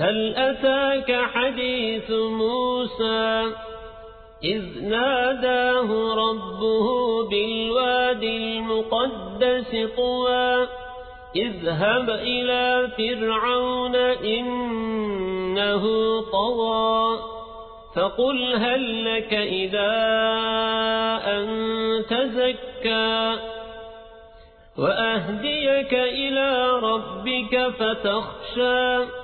هل أتاك حديث موسى إذ ناداه ربه بالواد المقدس طوى اذهب إلى فرعون إنه طوى فقل هل لك إذا أن تزكى وأهديك إلى ربك فتخشى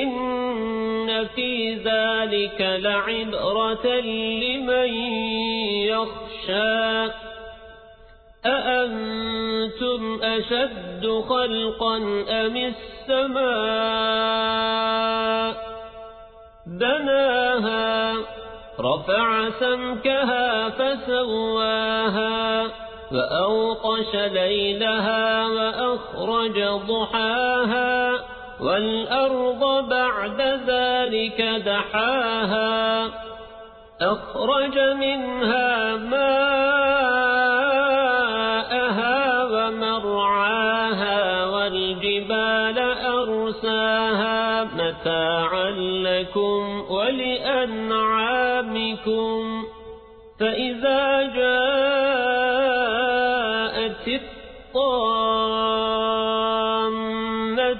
إن في ذلك لعبرة لمن يخشى. أأنتم أشد خلقا أم السماء؟ بناها رفع سمكها فسواها وأوقش ليلها وأخرج ضحاها. والأرض بعد ذلك دحاها أخرج منها ماءها ومرعاها والجبال أرساها. متاعا لكم ولأنعامكم. فإذا جاءت الطامة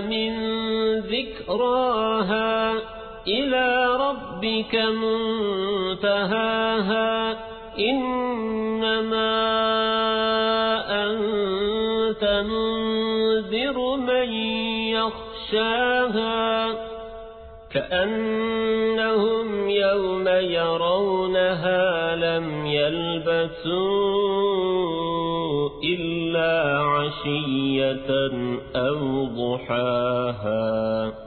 من ذكراها إلى ربك منتهاها إنما أنت منذر من يخشاها كأنهم يوم يرونها لم يلبثوا إلا عشية أو ضحاها.